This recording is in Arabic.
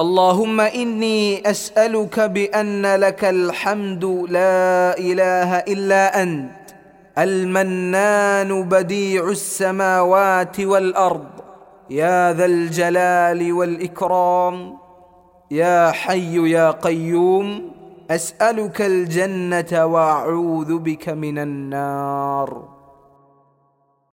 اللهم إني أسألك بأن لك الحمد لا إله إلا أنت المنان بديع السماوات والأرض يا ذا الجلال والإكرام يا حي يا قيوم أسألك الجنة وأعوذ بك من النار.